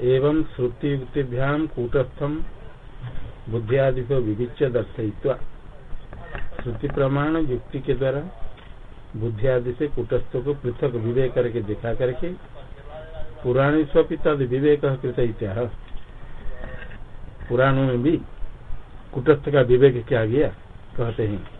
एवं श्रुति युक्तिभ्याम कूटस्थम बुद्धियादि को विविच्य दर्शयित्वा। श्रुति प्रमाण युक्ति के द्वारा बुद्धि आदि से कूटस्थ को पृथक विवेक करके दिखा करके पुराणी स्वपि विवेक कृत इत्या पुराणों में भी कुटस्थ का विवेक क्या गया? कहते हैं।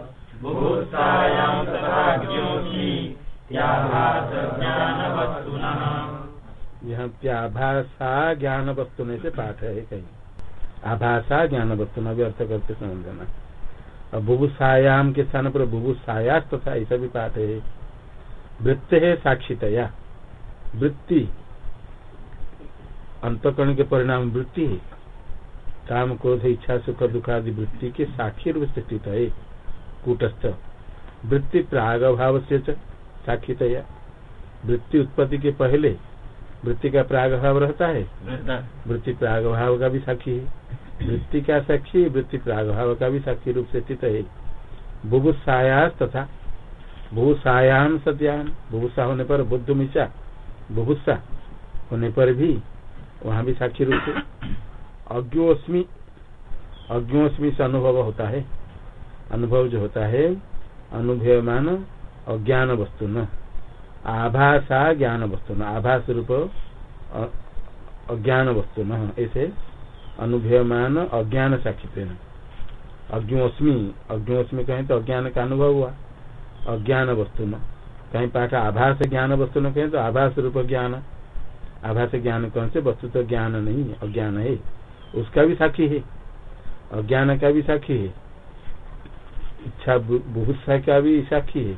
यहाँ त्याभाषा ज्ञान वस्तु से पाठ है कहीं। आभाषा ज्ञान वस्तु भी अर्थ करते समझना और बुभुसायाम के स्थान पर बुभुसायास तथा ऐसा भी पाठ है। वृत्ति है साक्षितया। वृत्ति। अंतकरण के परिणाम वृत्ति है। काम, क्रोध, इच्छा, सुख दुख आदि वृत्ति के साक्षी रूप से स्थित है। कूटस्थ। वृत्ति प्राग भाव से साक्षितया। वृत्ति उत्पत्ति के पहले वृत्ति का प्राग भाव रहता है। वृत्ति प्राग भाव का भी साक्षी है। वृत्ति का साक्षी वृत्ति प्राग भाव का भी साक्षी रूप से स्थित है। बुभुसायास तथा भूसायाम सत्याम भूसा होने पर बुद्ध मिचा बुभुसा होने पर भी वहाँ भी साक्षी रूप से। अज्ञोस्मी अज्ञोस्मी से अनुभव होता है। अनुभव जो होता है, अनुभवमान अज्ञान वस्तु न आभाषा ज्ञान वस्तु न आभास रूप अज्ञान वस्तु न ऐसे अनुभवमान अज्ञान साक्षित अज्ञोस्मी अज्ञोस्मी कहें तो अज्ञान का अनुभव हुआ। अज्ञान वस्तु न कहीं पाठ आभास ज्ञान वस्तु न कहें तो आभास रूप ज्ञान। आभास ज्ञान कौन से? वस्तु तो ज्ञान नहीं है। अज्ञान है। उसका भी साक्षी है। अज्ञान का भी साक्षी है। इच्छा बुभुत्सा का भी साक्षी है।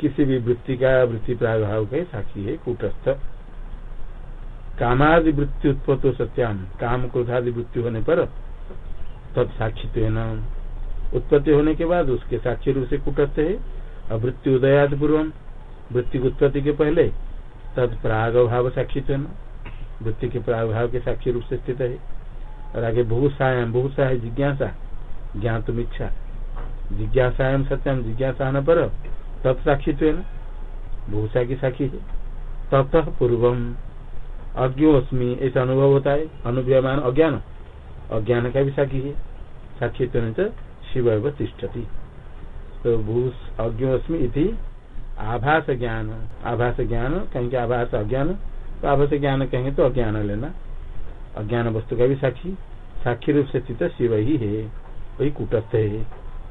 किसी भी वृत्ति का वृत्ति प्रागभाव का साक्षी है, कूटस्थ। कामादि वृत्ति उत्पत्तो सत्याम। काम क्रोधादि वृत्ति होने पर तत्साक्षित्व है उत्पत्ति होने के बाद उसके साक्षी रूप से कुटस्थ है। और वृत्ति उदयाद पूर्व वृत्ति की उत्पत्ति के पहले तद प्राग भाव साक्षित्व वृत्ति के प्राग भाव के साक्षी रूप से स्थित है। और आगे बहुत सा बहुत बहुसा है जिज्ञासा। ज्ञान तुम इच्छा जिज्ञासायाम सत्यम जिज्ञासा पर तब साक्षित्व है भूषा की साक्षी है ततः पूर्वम अज्ञोस्मी ऐसा अनुभव होता है अनुभवमान अज्ञान। अज्ञान का भी साक्षी है। साक्षित्व शिव तिष्ठति। तो भूष अज्ञोस्मी इति आभास ज्ञान आभास ज्ञान कहेंगे आभास अज्ञान तो आभास ज्ञान कहेंगे तो अज्ञान लेना। अज्ञान वस्तु का भी साक्षी। साक्षी रूप से स्थित शिव ही है। वही कुटस्थ है।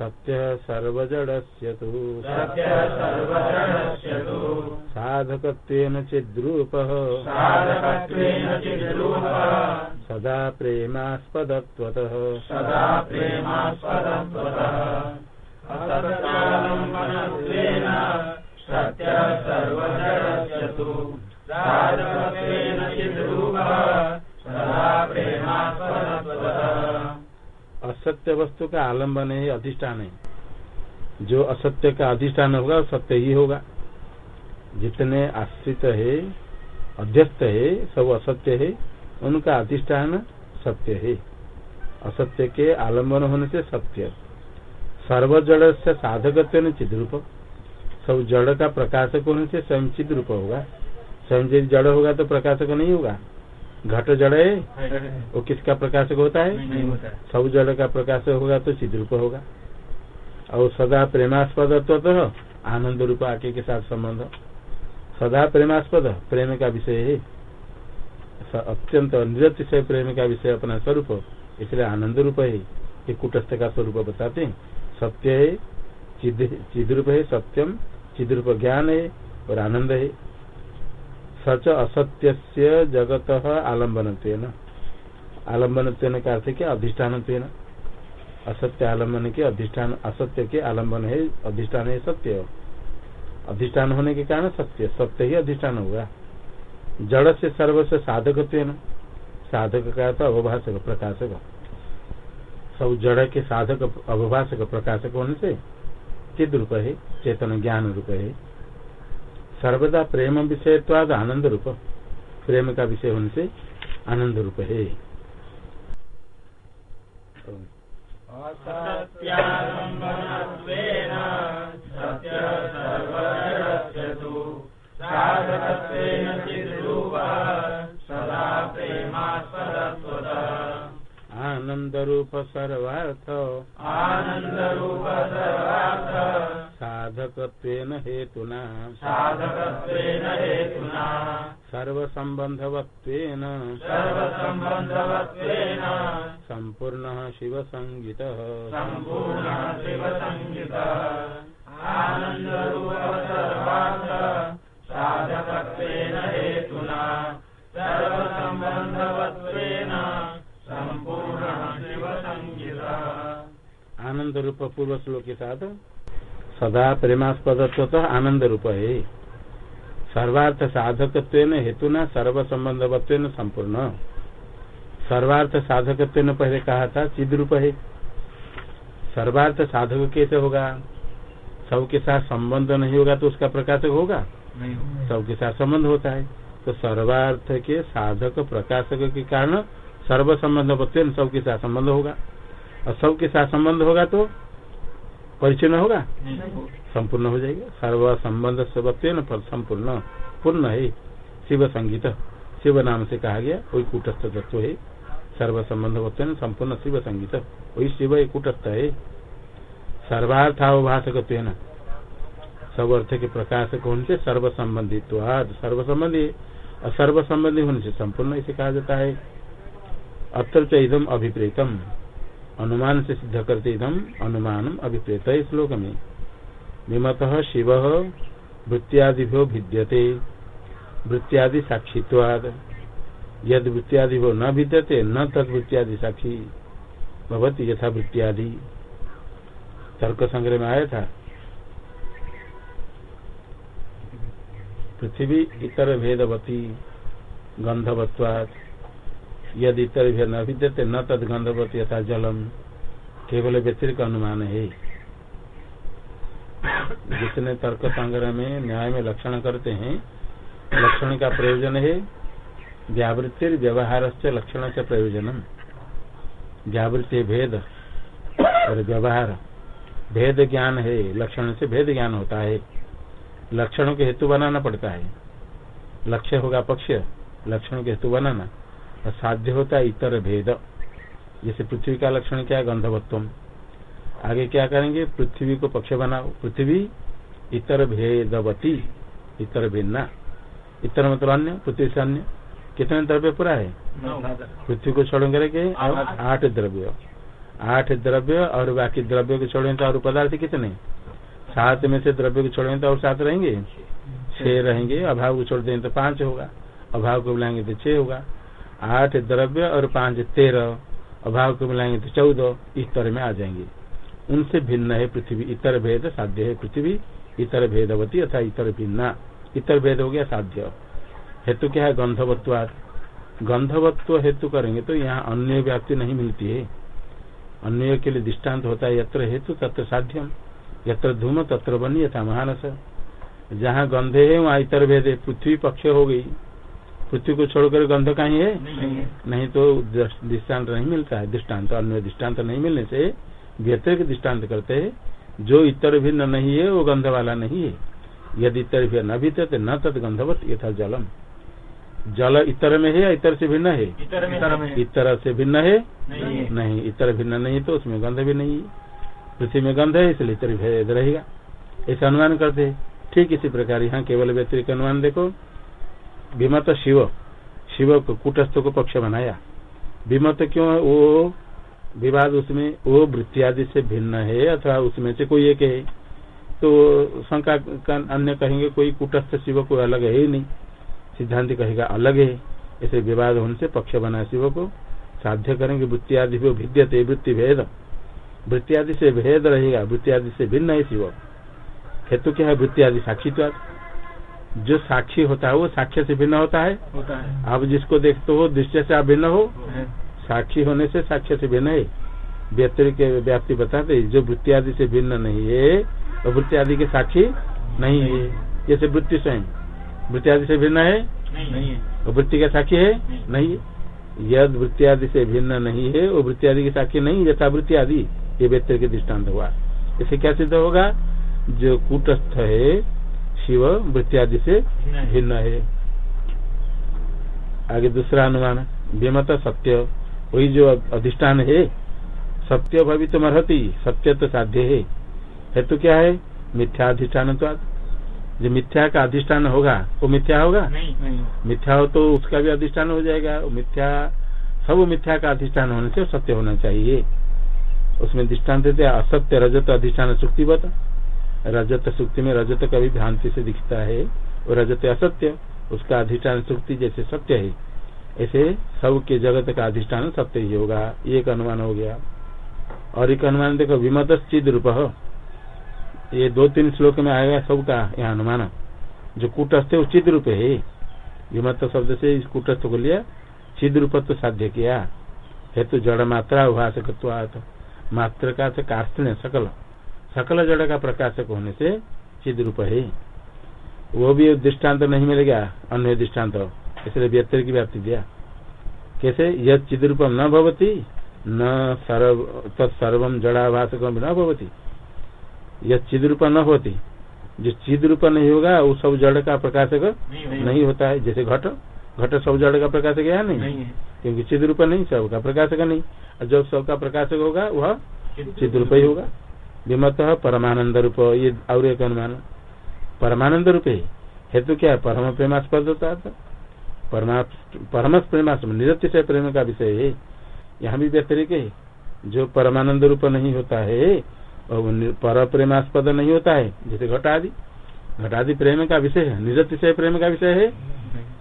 सत्य सर्वजडस्य तु। साधकत्वेन चिद्रूपः। सदा प्रेमास्पदत्वतः। असत्य वस्तु का आलंबन है, अधिष्ठान है। जो असत्य का अधिष्ठान होगा, सत्य ही होगा। जितने आश्रित है, अध्यस्त है, सब असत्य है, उनका अधिष्ठान सत्य है। असत्य के आलंबन होने से सत्य। सर्व जड़ से साधकत्व चिद्रूप सब जड़ का प्रकाशक होने से स्वयं चिद रूप होगा। स्वयं जड़ होगा तो प्रकाशक नहीं होगा। घट जड़ है। वो किसका प्रकाशक होता है? सब जड़ का प्रकाशक होगा तो चिद रूप होगा। और सदा प्रेमास्पद तो आनंद रूप आके के साथ संबंध। सदा प्रेमास्पद प्रेम का विषय है। अत्यंत निरतिशय प्रेम का विषय अपना स्वरूप इसलिए आनंद रूप है। ये कुटस्थ का स्वरूप बताते हैं। सत्य है चिद रूप है सत्यम। चिद रूप ज्ञान है और आनंद है। सच असत्य जगत आलंबन आलंबन का अर्थ क्या अधिष्ठान असत्य आलंबन के अधिष्ठान, असत्य के आलंबन है, अधिष्ठान है सत्य। अधिष्ठान होने के कारण सत्य सत्य ही अधिष्ठान होगा। जड़ से सर्व से साधक साधक का तो अवभाषक, प्रकाशक। सब जड़ के साधक, अवभाषक, प्रकाशक होने से चिद रूप है, चेतन ज्ञान रूप है। सर्वदा प्रेम विषयत्वाद आनंद रूप। प्रेम का विषय होने से आनंद रूप है। आनंद रूप सर्वार्थ। आनंद रूप सर्वार्थ। साधकत्वेन हेतुना। साधकत्वेन हेतुना। सर्वसम्बन्धवत्वेन। सर्वसम्बन्धवत्वेन। सम्पूर्णः शिवसङ्गितः सम्पूर्णः शिवसङ्गितः आनन्दरूप सर्वार्थ साधकत्वेन हेतुना। सर्वसम्बन्धवत्वेन। सम्पूर्णः शिवसङ्गितः आनंद रूप पूर्व श्लोक के साथ सदा प्रेमास्पद आनंद रूप है। सर्वार्थ साधक हेतु न सर्व संबंधवत्व संपूर्ण। सर्वार्थ साधक पहले कहा था चिद रूप है। सर्वार्थ साधक कैसे होगा? सबके साथ संबंध नहीं होगा तो उसका प्रकाशक होगा? सबके साथ संबंध होता है। तो सर्वार्थ के साधक प्रकाशक के कारण सर्व संबंध सबके साथ संबंध होगा। और सबके साथ संबंध होगा तो परिचय न होगा संपूर्ण हो जाएगा। सर्व संबंध सबत्व संपूर्ण पूर्ण है। शिव संगीत शिव नाम से कहा गया वही कूटस्थ तत्व है। सर्व संबंध संपूर्ण शिव संगीत वही शिव एक कूटस्थ है। सर्वार्थावभाषक सब अर्थ के प्रकाशक होने से सर्व संबंधित सर्व संबंधी और सर्व संबंधी होने से संपूर्ण इसे कहा जाता है। अत्र इदम अभिप्रेतम। अनुमान से सिद्ध करते इधम अनुमान अभिप्रेत है श्लोक में विमत शिव वृत्तियादिभ्यो भिद्यते। वृत्तियादि साक्षित्वाद यद वृत्तियादिभ्यो न भिद्यते, न तद वृत्तियादि साक्षी भवती यथा वृत्तियादि। तर्क संग्रह में आया था पृथ्वी इतर भेदवती गंधवत्वाद यदि भेद न भिद्यते न तद गंधवती यथा जलम। केवल व्यतिरिक अनुमान है। जितने तर्क संग्रह में न्याय में लक्षण करते हैं, लक्षण का प्रयोजन है, व्यावृत्ति व्यवहार से लक्षण से प्रयोजन व्यावृत्ति भेद और व्यवहार। भेद ज्ञान है, लक्षण से भेद ज्ञान होता है। लक्षणों के हेतु बनाना पड़ता है। लक्ष्य होगा पक्ष लक्षणों के हेतु बनाना। और साध्य होता है इतर भेद। जैसे पृथ्वी का लक्षण क्या है? गंधवत्व आगे क्या करेंगे? पृथ्वी को पक्ष बनाओ। पृथ्वी इतर भेदवती इतर भिन्ना। इतर मतलब अन्य पृथ्वी से अन्य। कितने द्रव्य पूरा है? पृथ्वी को छोड़ करके आठ द्रव्य। आठ द्रव्य और बाकी द्रव्य को छोड़ेंगे तो और पदार्थ कितने? सात में से द्रव्य को छोड़ेंगे तो और सात रहेंगे? छह रहेंगे। अभाव को छोड़ देंगे तो पाँच होगा। अभाव को बुलाएँगे तो छह होगा। आठ द्रव्य और पाँच तेरह अभाव को मिलाएँगे तो चौदह इस तरह में आ जाएँगे। उनसे भिन्न है पृथ्वी, इतर भेद साध्य है पृथ्वी, इतर भेदवती अथा इतर भिन्ना। इतर भेद हो गया साध्य। हेतु क्या है? गंधवत्वाद गंधवत्व हेतु करेंगे तो यहाँ अन्य व्याप्ति नहीं मिलती है। अन्य के लिए दृष्टांत होता है, यत्र हेतु तत्र साध्यम। यत्र धूम तत्र बनी यथा महानस। जहाँ गंधे है, वहाँ इतर भेद पृथ्वी पक्ष हो गई। पृथ्वी को छोड़कर गंध कहीं है? नहीं, नहीं तो दृष्टांत नहीं मिलता है। दृष्टांत अन्य दृष्टांत नहीं मिलने से व्यतिरिक्त दृष्टांत करते है। जो इतर भिन्न नहीं है वो गंध वाला नहीं है। यदि इतर भी न भी न तद गंधवत यथा जलम। जल इतर में है या इतर से भिन्न है? इतर में इतर से भिन्न है? नहीं इतर भिन्न नहीं तो उसमें गंध भी नहीं है। पृथ्वी में गंध है इसलिए इतर भेद रहेगा। ऐसा अनुमान करते ठीक इसी प्रकार यहाँ केवल व्यतिरिक्त अनुमान देखो। विमत शिव शिव को कुटस्थ को पक्ष बनाया। विमत क्यों है? वो विवाद उसमें, वो वृत्ति आदि से भिन्न है, अथवा उसमें से कोई एक है। तो शंका अन्य कहेंगे, कोई कुटस्थ शिव को अलग है ही नहीं। सिद्धांत कहेगा, अलग है। ऐसे विवाद होने से पक्ष बना शिव को। साध्य करेंगे वृत्ति आदि भिद्यते, वृत्ति भेद। वृत्ति आदि से भेद रहेगा वृत्ति आदि से भिन्न है शिव। हेतु क्या है? वृत्ति आदि साक्षीत्वाद जो साक्षी होता है वो साक्ष्य से भिन्न होता है। होता है। आप जिसको देखते हो दृश्य से आप भिन्न हो। है। साक्षी होने से साक्ष्य से भिन्न है। व्यक्ति के व्याप्ति बताते जो वृत्ति आदि से भिन्न नहीं है वो वृत्ति आदि के साक्षी नहीं है। जैसे वृत्ति स्वयं वृत्ति आदि से भिन्न है? वो वृत्ति का साक्षी है? नहीं है। यद वृत्ति आदि से भिन्न नहीं है वो वृत्ति आदि की साक्षी नहीं यथा वृत्ति आदि। ये व्यक्ति के दृष्टांत हुआ। इसे क्या सिद्ध होगा? जो कूटस्थ है शिव वृत्ति आदि से भिन्न है। आगे दूसरा अनुमान विमत सत्य। वही जो अधिष्ठान है सत्य भवित अर्ति सत्य तो साध्य है। हेतु क्या है? मिथ्या अधिष्ठान तो जो मिथ्या का अधिष्ठान होगा वो मिथ्या होगा? नहीं नहीं। मिथ्या हो तो उसका भी अधिष्ठान हो जाएगा। वो मिथ्या सब मिथ्या का अधिष्ठान होने से सत्य होना चाहिए। उसमें दृष्टांत असत्य रजत अधिष्ठान सुक्तिवत। रजत सुक्ति में रजत कभी भ्रांति से दिखता है और रजत असत्य, उसका अधिष्ठान सुक्ति जैसे सत्य है। ऐसे सब के जगत का अधिष्ठान सत्य ही होगा। एक अनुमान हो गया। और एक अनुमान देखो विमत चिद रूप। ये दो तीन श्लोक में आएगा सबका यह अनुमान। जो कुटस्थ है, वो चिद रूप है। विमत शब्द से इस कूटस्थ को लिया, चिद रूप तो साध्य किया। हेतु जड़ मात्रा उभाषकत्वात मात्र का सकल। सकल जड़ का प्रकाशक होने से चिद रूप है। वो भी दृष्टांत नहीं मिलेगा अन्य दृष्टांत इसलिए व्यक्ति की व्याप्ति दिया। कैसे? यह चिद रूपम न भवती न सर्व तत्सर्व जड़ाभाषक न भवती। यह चिद रूप न होती जो चिद रूप नहीं होगा वो सब जड़ का प्रकाशक नहीं नहीं होता है। जैसे घट घट सब जड़ का प्रकाशक है नहीं? नहीं है। क्योंकि चिद रूप नहीं सबका प्रकाशक नहीं। और जब सबका प्रकाशक होगा वह चिद रूप ही होगा। विमत परमानंद रूप ये और एक अनुमान। परमानंद रूप है हेतु क्या है? परम है परम प्रेमास्पद निरतिशय प्रेम का विषय है। यहाँ भी व्यतिरिक है जो परमानंद रूप नहीं होता है, और पर प्रेमास्पद नहीं होता है, जैसे घटादि। घटादि प्रेम का विषय है निरतिशय प्रेम का विषय है।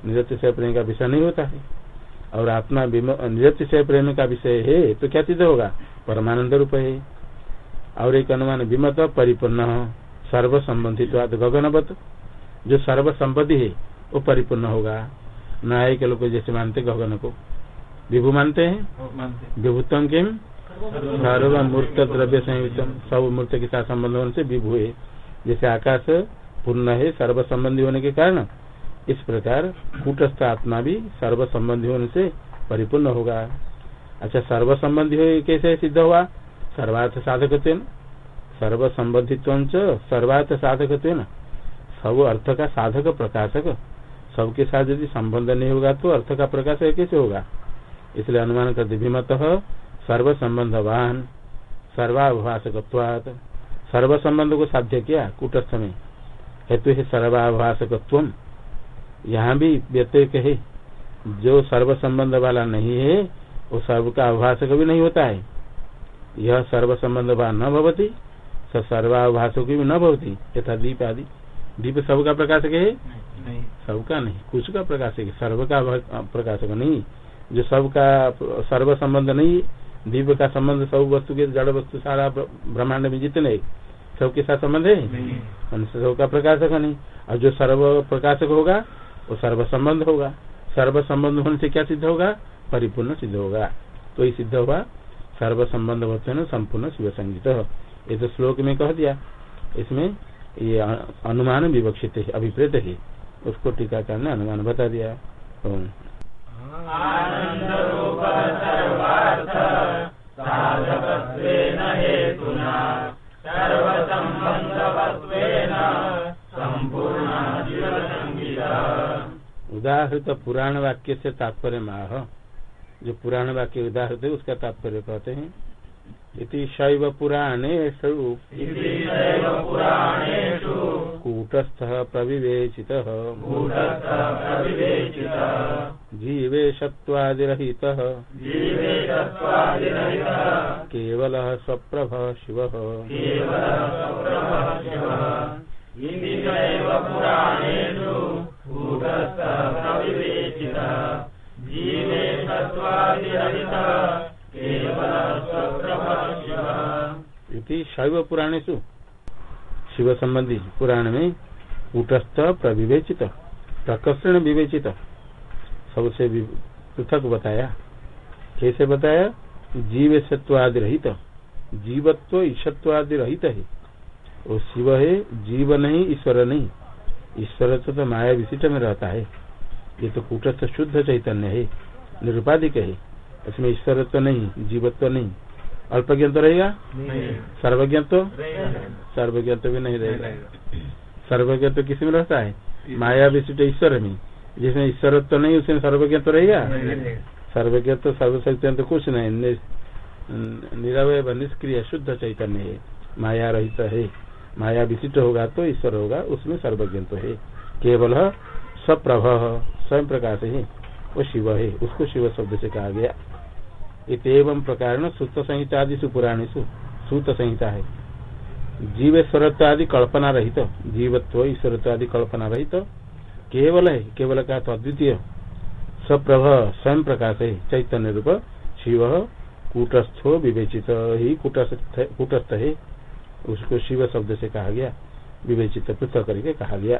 निरतिशय प्रेम का विषय नहीं होता है। और आत्मा विम- निरतिशय प्रेम का विषय है तो क्या सिद्ध होगा? परमानंद रूप है। और एक अनुमान विमत परिपूर्ण सर्व संबंधित गगनवत जो सर्व संबंधी है वो परिपूर्ण होगा। न्याय के लोग जैसे मानते गगन को विभु मानते हैं? मानते विभुतम किम? सर्व मूर्त द्रव्य संयुक्तम सब मूर्त के साथ संबंध होने से विभु है। जैसे आकाश पूर्ण है सर्व संबंधी होने के कारण इस प्रकार कूटस्थ आत्मा भी सर्व संबंधी होने से परिपूर्ण होगा। अच्छा सर्व संबंधी हो कैसे सिद्ध हुआ? सर्वार्थ साधक सर्व संबंधित्व सर्वार्थ साधक सब अर्थ का साधक प्रकाशक। सबके साथ यदि संबंध नहीं होगा तो अर्थ का प्रकाश कैसे होगा। इसलिए अनुमान करते विमत सर्व संबंधवान सर्वाभाषकत्वात सर्व संबंध को साध्य किया कूटस्थ में। हेतु है सर्वाभाषकत्व यहाँ भी व्यतिरिक है। जो सर्व संबंध वाला नहीं है, वो सर्व का आभाषक भी नहीं होता है। यह सर्व संबंध वाला न भवती स सर्वाभाषक भी न भवती। यथा दीप आदि। दीप सबका प्रकाशक है? नहीं। सबका नहीं। कुछ का। प्रकाशक है सर्व का प्रकाशक नहीं। जो सबका सर्व संबंध नहीं दीप का संबंध सब वस्तु के जड़ वस्तु सारा ब्रह्मांड में जितने सबके साथ संबंध है? सबका प्रकाशक नहीं। और जो सर्व प्रकाशक होगा वो सर्व संबंध होगा। सर्व संबंध होने से क्या सिद्ध होगा? परिपूर्ण सिद्ध होगा। तो ये सिद्ध हुआ सर्व संबंध हैं संपूर्ण शिव संगीत ये तो श्लोक में कह दिया, इसमें ये अनुमान विवक्षित है, अभिप्रेत है। उसको टीकाकार ने अनुमान बता दिया। उदाहृत पुराण वाक्य से तात्पर्य माह जो पुराण वाक्य उदाहृत है उसका तात्पर्य कहते हैं इति शैव पुराणेषु। पुराणेषु। कूटस्थ प्रविवेचित। जीवे तत्त्वादिरहितः केवल स्वप्रभ शिव। केवलः सप्रभः शिवः। इति चैव पुराणेषु। कूटस्थः शैव पुराणेशु शिव संबंधी पुराण में कूटस्थ प्रविवेचित प्रकर्षण विवेचित। सबसे पृथक बताया। कैसे बताया? जीव सत्वादि रहित जीवत्व ईशत्वादि रहित है वो शिव है जीव नहीं ईश्वर नहीं। ईश्वर तो, तो माया विशिष्ट में रहता है। ये तो कूटस्थ शुद्ध चैतन्य है। निरुपाधिक है। इसमें ईश्वर तो नहीं जीवत्व नहीं। अल्पज्ञ तो रहेगा? सर्वज्ञ तो? सर्वज्ञ तो भी नहीं रहेगा। सर्वज्ञ तो किसमें रहता है? माया विशिष्ट ईश्वर में। जिसमें ईश्वर तो नहीं उसमें सर्वज्ञ तो रहेगा? सर्वज्ञ तो सर्वशक्ति तो कुछ नहीं। निरवय निष्क्रिय शुद्ध चैतन्य है। माया रहित है। माया विशिष्ट होगा तो ईश्वर होगा उसमें सर्वज्ञ तो है। केवल स्वप्रभ स्वयं प्रकाश है। वो शिव है उसको शिव शब्द से कहा गया। इतम प्रकार सूत संहिता आदि पुराणेशु सूत संहिता है। जीवेश्वरत्व आदि कल्पना रहित तो, जीवत्व ईश्वरत्व आदि कल्पना रहित तो, केवल है केवल का तो अद्वितीय। सप्रभ स्वयं प्रकाश है चैतन्य रूप शिव कूटस्थो विवेचित ही कूटस्थ है। उसको शिव शब्द से कहा गया विवेचित पृथक करके कहा गया।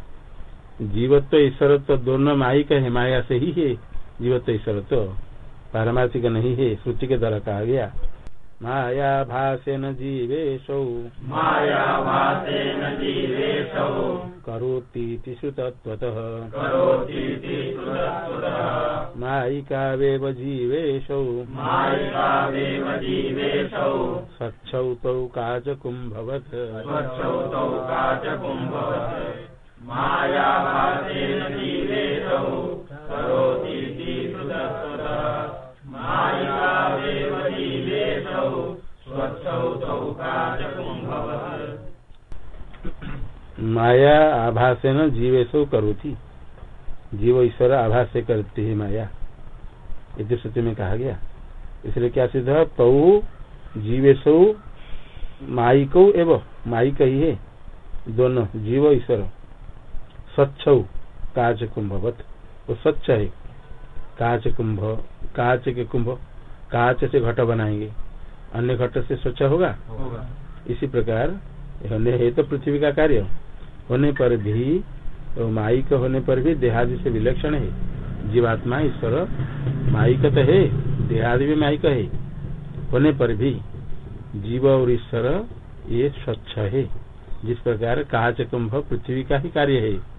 जीवत्व ईश्वरत्व दोनों माइक है माया से ही है। जीवत्व ईश्वरत्व पारमार्थिक नहीं है श्रुति के द्वारा कहा गया। माया भाषेन जीवेशौ। मायाभासेन जीवेशौ। करोतीति श्रुतत्वतः करोतीति श्रुतः मायिकावेव जीवेशौ मायिकावेव जीवेशौ। सच्छौ तौ काचकुम्भवत् स्वच्छौ तौ काचकुम्भवत् मायाभासेन जीवेशौ करोतीति श्रुतः मायिकावेव जीवेशौ स्वच्छौ तौ काचकुम्भवत् माया आभासेन जीवेशौ करोति। जीव ईश्वर आभास से करते है माया। इति श्रुति में कहा गया। इसलिए क्या सिद्ध है? तौ जीवेशौ माइको एवं माइक ही है। दोनों, जीव ईश्वर। स्वच्छ काच कुंभवत वो स्वच्छ है। काच कुंभ काच के कुंभ काच से घट बनाएँगे। अन्य घट से स्वच्छ होगा? इसी प्रकार होने है तो पृथ्वी का कार्य। होने पर भी तो माइक होने पर भी देहादि से विलक्षण है। जीवात्मा ईश्वर माइक तो है देहादि भी माइक है। होने पर भी जीव और ईश्वर ये स्वच्छ है। जिस प्रकार काच कुंभ पृथ्वी का ही कार्य है।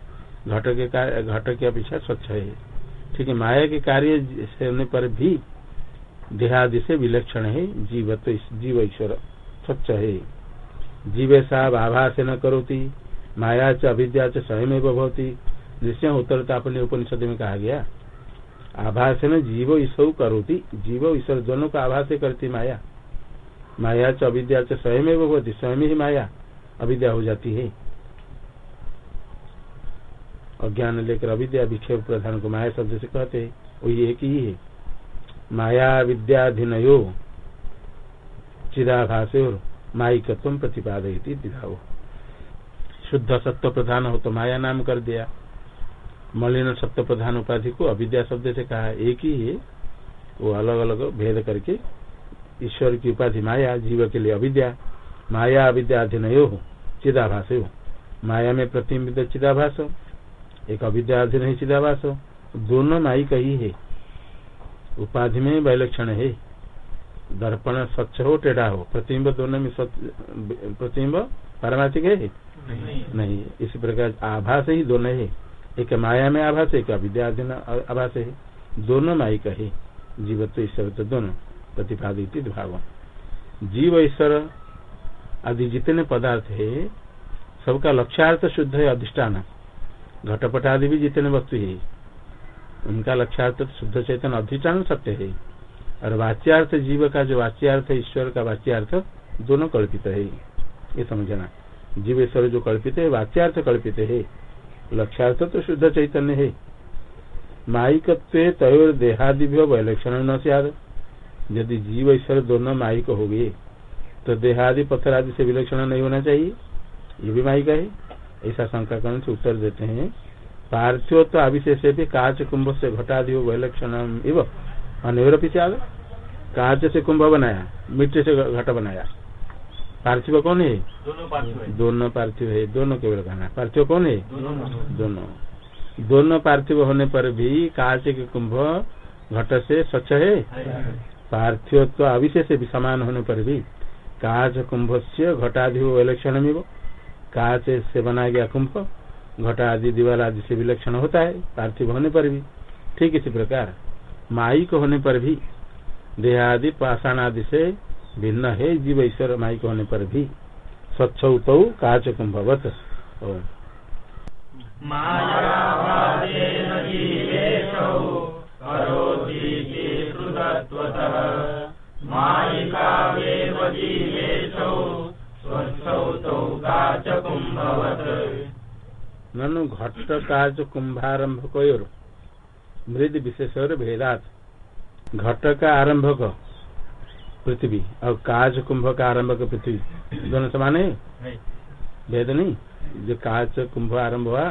घट के कार्य- घट की अपेक्षा स्वच्छ है। ठीक है, माया के कार्य होने पर भी देहादि से विलक्षण है। जीव तो जीव ईश्वर स्वच्छ है। जीवेशा भाभा से न करोती, माया च अविद्या च स्वयं भवती। जिससे उत्तरता अपने उपनिषद में कहा गया। आभास न जीव ईश्वर करोती। जीव ईश्वर दोनों का आभास करती माया। माया च अविद्या च स्वयं भवती। स्वयं ही माया अविद्या हो जाती है। अज्ञान लेकर अविद्या विक्षेप प्रधान को माया शब्द से कहते हैं वो ये एक ही है। माया विद्याधीनयो चिदाभासे और माइकत्व प्रतिपादयती दिखाओ शुद्ध सत्व प्रधान हो तो माया नाम कर दिया। मलिन सत्व प्रधान उपाधि को अविद्या शब्द से कहा, एक ही है। वो अलग अलग भेद करके ईश्वर की उपाधि माया, जीव के लिए अविद्या, माया अविद्याधीनयो हो हो। माया में प्रतिबिंबित चिदाभास एक अविद्याधीन है। चिदाभास दोनों माई का ही। है उपाधि में वैलक्षण है। दर्पण स्वच्छ हो टेढ़ा हो। प्रतिबिंब दोनों में प्रतिबिंब पारमार्थिक है? नहीं, नहीं। इसी प्रकार आभास ही दोनों है। एक माया में आभास एक अविद्याधीन आभास है। दोनों माइक है जीवत्व ईश्वर तो दोनों। प्रतिपादित भाव। जीव ईश्वर आदि जितने पदार्थ है सबका लक्ष्यार्थ शुद्ध है अधिष्ठान। घटपट आदि भी जितने वस्तु है, उनका लक्ष्यार्थ तो शुद्ध चेतन अधिष्ठान सत्य है। और वाच्यार्थ जीव का जो वाच्यार्थ है, ईश्वर का वाच्यार्थ दोनों कल्पित है। ये समझना। जीव ईश्वर जो कल्पित है, वाच्यार्थ कल्पित है। लक्ष्यार्थ तो शुद्ध चैतन्य है। माइकत्व तय देहादि भी वैलक्षण न सियाद। यदि जीव ईश्वर दोनों माइक हो गए तो देहादि पत्थर आदि से विलक्षण नहीं होना चाहिए। ये भी माइक है। ऐसा शंका करने से उत्तर देते हैं। पार्थिव तो अविशेष भी काच कुंभ से घटादि वैलक्षण एवं अनिवरपी से कांच से कुंभ बनाया मिट्टी से घट बनाया। पार्थिव कौन है? दोनों पार्थिव है। दोनों पार्थिव है दोनों केवल कहना पार्थिव कौन है? दोनों दोनों। पार्थिव होने पर भी कांच के कुंभ घट से स्वच्छ है? पार्थिव तो अविशेष भी समान होने पर भी काच कुंभ से घटादि विलक्षण में वो काच से बनाया गया कुंभ, घटा आदि दीवार आदि से विलक्षण होता है, पार्थिव होने पर भी। ठीक इसी प्रकार, माई को होने पर भी, देहादि, पाषाण आदि से भिन्न है जीव ईश्वर माई को होने पर भी। स्वच्छ उत काच कुंभवत। ननु घट काज कुंभारंभ को मृद विशेष और भेदात घट का। आरंभक पृथ्वी और काज कुंभ का आरंभक पृथ्वी। दोनों समान है? भेद नहीं जो काच कुंभ आरंभ हुआ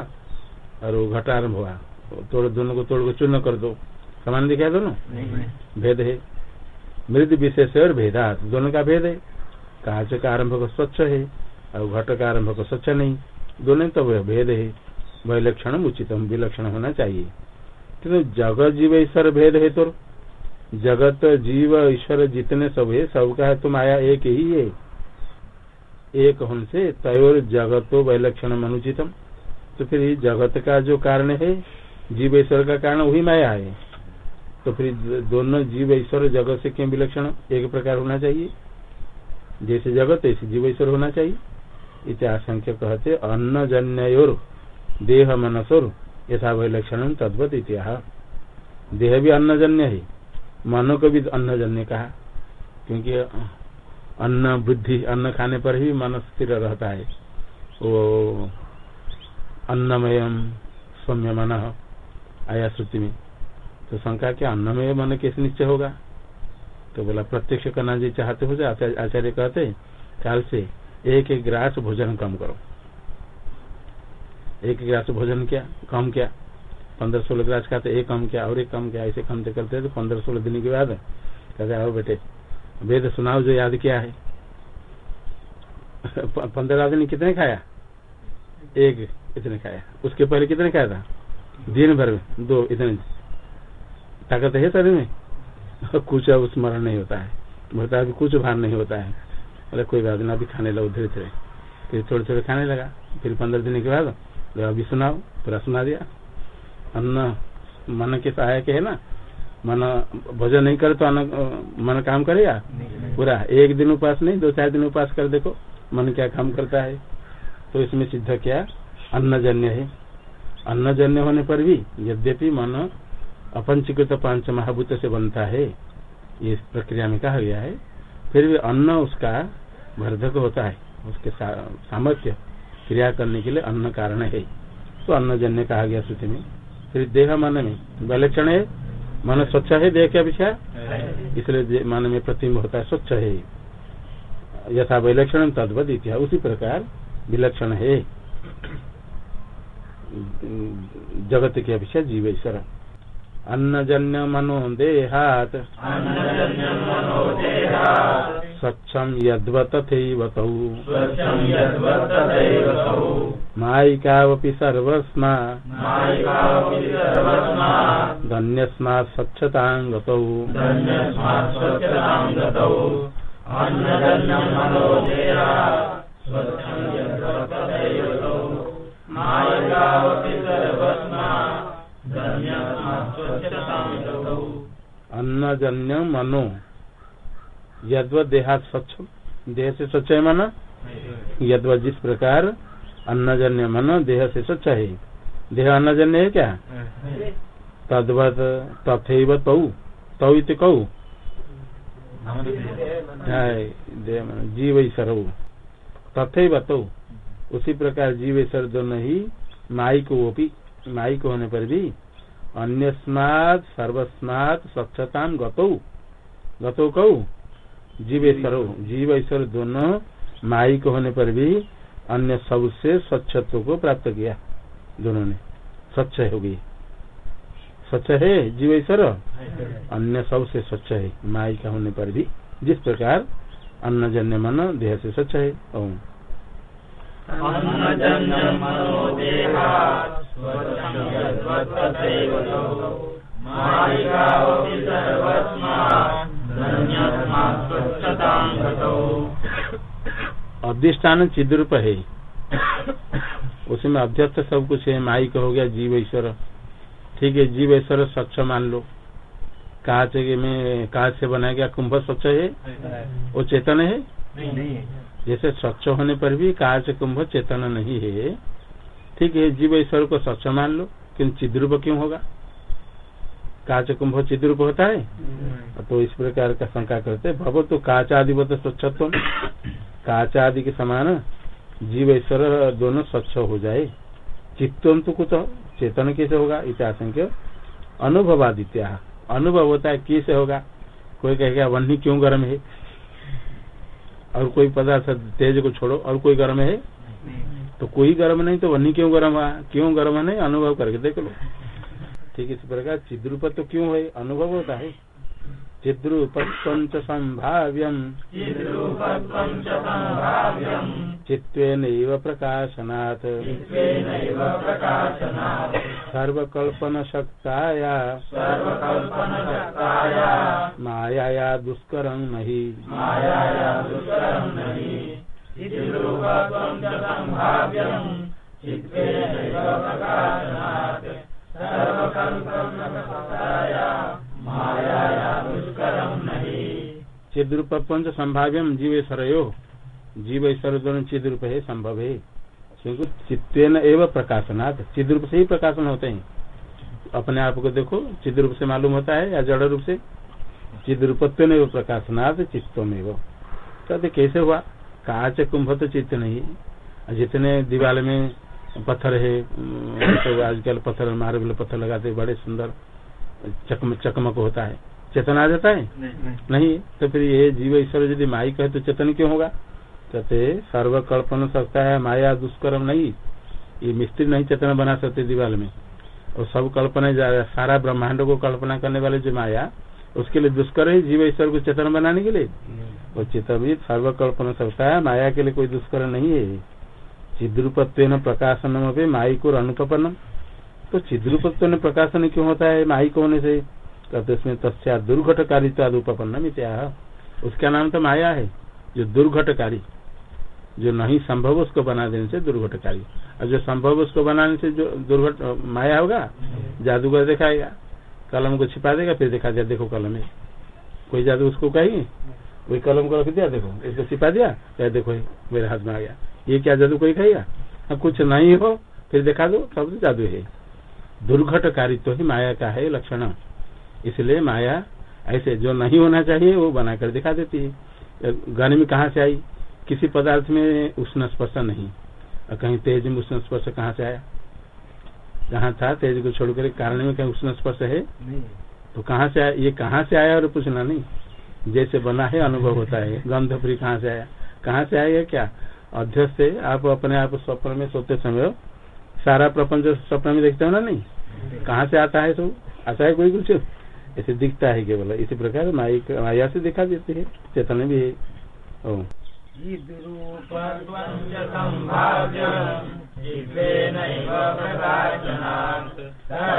और वो घट आरंभ हुआ तोड़ दोनों को तोड़ को चूर्ण कर दो। समान दिखा दोनों? भेद है। मृद विशेष और भेदात। दोनों का भेद है। काच का को स्वच्छ है और घट का आरंभ को स्वच्छ नहीं दोनों तो भेद है वैलक्षण उचित विलक्षण होना चाहिए किन्तु जगत जीव ईश्वर भेद है तो जगत जीव ईश्वर जितने सब है सबका है तो माया एक ही है एक होने से तयोर जगतो वैलक्षण अनुचितम तो फिर जगत का जो कारण है जीव ईश्वर का कारण वही माया है तो फिर दोनों जीव ईश्वर जगत से क्यों विलक्षण एक प्रकार होना चाहिए जैसे जगत, ऐसे जीव ईश्वर होना चाहिए। इतिहास कहते अन्न जन्योर देह मनसोर यथा वैलक्षण तद्वत इतिहास देह भी अन्नजन्य है। मनो को भी अन्नजन्य कहा। क्योंकि अन्न बुद्धि, अन्न खाने पर ही मन स्थिर रहता है। वो अन्नमय सौम्य मन आया श्रुति में। तो शंका क्या अन्नमय मन कैसे निश्चय होगा? तो बोला, प्रत्यक्ष करना जी चाहते हो आचार्य कहते काल से एक एक ग्रास भोजन कम करो। एक ग्रास भोजन किया, कम क्या? पंद्रह सोलह ग्रास खाते, एक कम किया, और एक कम किया, ऐसे करते करते तो पंद्रह सोलह दिन के बाद कहते आओ बेटे, वेद सुनाओ जो याद किया है। पंद्रह दिन कितने खाया? एक इतने खाया। उसके पहले कितने खाया था? दिन भर में, दो, इतने। ताकत है शरीर में? कुछ अब स्मरण नहीं होता है। बोलता है कुछ भार नहीं होता है। बोले कोई बात नहीं अभी खाने लगा धीरे धीरे। फिर थोड़े थोड़े खाने लगा। फिर पंद्रह दिन के बाद अभी सुनाओ पूरा सुना दिया। अन्न मन के सहायक है ना। मन भोजन नहीं करे तो अन्न मन काम करेगा पूरा एक दिन उपास नहीं दो चार दिन उपास कर देखो मन क्या काम करता है। तो इसमें सिद्ध क्या? अन्नजन्य है। अन्नजन्य होने पर भी यद्यपि मन अपंचीकृत पाँच महाभूत से बनता है ये प्रक्रिया में कहा गया है। फिर भी अन्न उसका वर्धक होता है उसके सा, सामर्थ्य क्रिया करने के लिए अन्न कारण है। तो अन्न जन्य कहा गया श्रुति में। फिर देह मन में विलक्षण है मन स्वच्छ है देह के अपेक्षा? इसलिए मन में प्रतिम्ब होता है स्वच्छ है। यथा विलक्षण तद्वत इतिहा उसी प्रकार विलक्षण है। जगत के अपेक्षा जीवेश्वर अन्नजन्य मनो देहात स्वच्छम यद्व तथैवतौ मायिकावपि सर्वस्मा। अन्यस्मात् स्वच्छतांगतौ धन्यस्मात् स्वच्छतां गतौ अन्यजन्यं मनोधेया स्वच्छं यद्वर्ततेयुतौ मायिकावपि सर्वस्मा। गतौ अन्नजन्य मनो। यद्व देहात स्वच्छ देह से स्वच्छ है मन? यद्व जिस प्रकार अन्नजन्य मन देह से स्वच्छ है। देह अन्नजन्य है क्या? तद्वत तथे तौ। तौ इति कौ। देह मन। जीव ईश्वर तथैव तौ। उसी प्रकार जीव ईश्वर दोनों ही माई को वो भी माई को होने पर भी अन्यस्मात् सर्वस्मात् स्वच्छता गतौ। गतौ कौ? जीवेश्वर। जीव ईश्वर दोनों माई को होने पर भी अन्य सबसे स्वच्छत्व को प्राप्त किया दोनों ने। स्वच्छ हो गई। स्वच्छ है जीव ईश्वर अन्य सबसे स्वच्छ है। माई का होने पर भी जिस प्रकार अन्नजन्य मन देह से स्वच्छ है। ओम। अन्नजन्यं मनोदेहा स्वच्छं अधिष्ठान चिद्रूप है उसमें अध्यक्ष सब कुछ है माई का हो गया जीव ईश्वर। ठीक है जीव ईश्वर स्वच्छ मान लो। कांच में कांच से बनाया गया कुंभ स्वच्छ है? वो चेतन है? जैसे स्वच्छ होने पर भी कांच कुंभ चेतन नहीं है। ठीक है जीव ईश्वर को स्वच्छ मान लो किंतु चिद्रूप क्यों होगा? कांच कुंभ चिद्रूप होता है? तो इस प्रकार का शंका करते भगवत तो कांच आदि तो स्वच्छत्व कांच आदि के समान जीव ईश्वर दोनों स्वच्छ हो जाए। चित्तम तो कुछ चेतन कैसे होगा? इतिहास अनुभवादित्या। अनुभव होता है कैसे होगा? कोई कहेगा वन्नी क्यों गर्म है? और कोई पदार्थ तेज को छोड़ो और कोई गर्म है? तो कोई गर्म नहीं तो वन्नी क्यों गर्म हुआ क्यों गर्म नहीं अनुभव करके देख लो। ठीक इस प्रकार चिद्रूप तो क्यों है? अनुभव होता है। चिद्रूपत्वं च सम्भाव्यम् चित्त्वेनैव प्रकाशनात्। सर्वकल्पनशक्ताया। सर्वकल्पनशक्ताया। मायाया दुष्करं नहि। मायाया दुष्करं नहि चिद्रूपत्वं च सम्भाव्यम् चित्तेनैव प्रकाशनात्। सर्वकल्पनशक्ताया मायाया दुष्करं नहि। चिद्रूपत्वं च सम्भाव्यम जीवेश्वरयो। जीव ईश्वर दोनों चिद्रूप है संभव है क्योंकि चित्तेन एवं प्रकाशनाथ चिद्रूप से ही प्रकाशन होते हैं। अपने आप को देखो, चिद्रूप से मालूम होता है या जड़ रूप से? चिद्रूपत्व प्रकाशनाथ चित्तम एवं कहते कैसे हुआ? कांच कुंभ तो चित्त नहीं है जितने दीवार में पत्थर है तो आजकल पत्थर मार्बल पत्थर लगाते बड़े सुंदर चकम चकमक होता है। चेतन आ जाता है? नहीं नहीं।, नहीं तो फिर ये जीव ईश्वर यदि माई कहे तो चेतन क्यों होगा? कहते सर्व कल्पना सकता है माया दुष्कर्म नहीं। ये मिस्त्री नहीं चेतन बना सकते दीवार में। और सब कल्पना सारा ब्रह्मांड को कल्पना करने वाले जो माया उसके लिए दुष्कर है जीव ईश्वर को चेतन बनाने के लिए। और चित्त भी सर्व कल्पना सकता है माया के लिए कोई दुष्कर नहीं है। चिद्रूपत्व प्रकाशनम पे माई को अनुपन्नम तो चिद्रूपत्व प्रकाशन क्यों होता है? माई को होने से। कहते उसमें तस्या उपपन्नम इत्याह। उसका नाम तो माया है जो दुर्घटकारी। जो नहीं संभव उसको बना देने से दुर्घटकारी। और जो संभव उसको बनाने से जो दुर्घट माया होगा जादूगर दिखाएगा। कलम को छिपा देगा, फिर दिखा दिया देखो कलम है। कोई जादू उसको कही? कोई कलम को रख दिया, देखो, इसको छिपा दिया। क्या देखो मेरे हाथ में आ गया। ये क्या जादू कोई कहेगा अब कुछ नहीं हो, फिर दिखा दो, सब जादू है। दुर्घटकारी तो ही माया का है लक्षण। इसलिए माया ऐसे जो नहीं होना चाहिए, वो बनाकर दिखा देती है। गर्मी कहाँ से आई? किसी पदार्थ में उष्ण स्पर्श नहीं। और कहीं तेज में उष्ण स्पर्श कहाँ से आया? जहाँ था तेज को छोड़कर कारण में कहीं उष्ण स्पर्श है? तो कहाँ से आया? ये कहाँ से आया और पूछना नहीं। जैसे बना है अनुभव होता है। गंध फ्री कहाँ से आया? कहाँ से आया क्या? अध्यक्ष से आप अपने आप स्वप्न में सोते समय सारा प्रपंच स्वप्न में देखते हो ना नहीं? कहाँ से आता है सब? आता है कोई कुछ? ऐसे दिखता है केवल। इसी प्रकार माया से दिखा देती है। चेतन भी है। ओ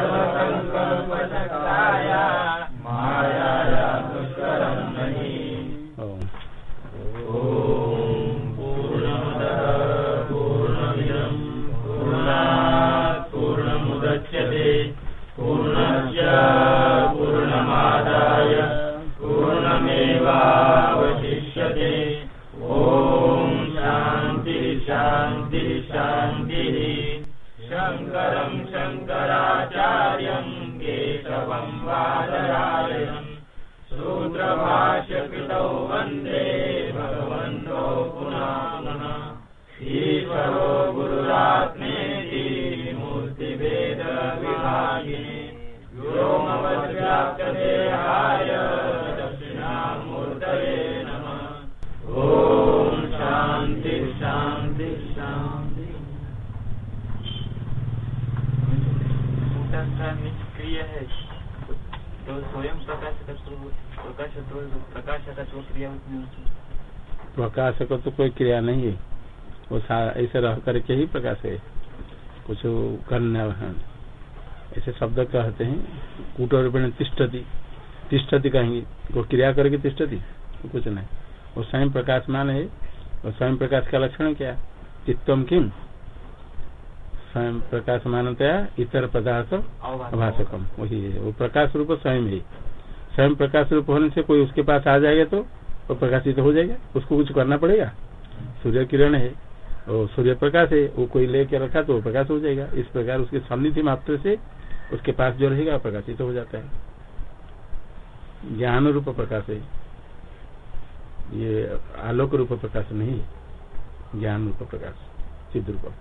निष्क्रिय है। तो स्वयं क्रिया उसमें होती है। प्रकाशक तो कोई क्रिया नहीं है। वो ऐसे रह करके ही प्रकाश है। कुछ करने ऐसे शब्द कहते हैं कूट रूपेण तिष्ठति। तिष्ठति कहेंगे। वो क्रिया करके तिष्ठति? कुछ नहीं। वो स्वयं प्रकाशमान है। और स्वयं प्रकाश का लक्षण क्या? चित्तम किम? स्वयं प्रकाश मानतया इतर पदार्थ अभाषकम वही है वो प्रकाश रूप स्वयं ही। स्वयं प्रकाश रूप होने से कोई उसके पास आ जाएगा तो वो प्रकाशित हो जाएगा। उसको कुछ करना पड़ेगा। सूर्य किरण है वो सूर्य प्रकाश है वो कोई लेके रखा तो वो प्रकाश हो जाएगा। इस प्रकार उसके सन्निधि मात्र से उसके पास जो रहेगा प्रकाशित हो जाता है। ज्ञान रूप प्रकाश है। ये आलोक रूप प्रकाश नहीं ज्ञान रूप प्रकाश सिद्ध रूप।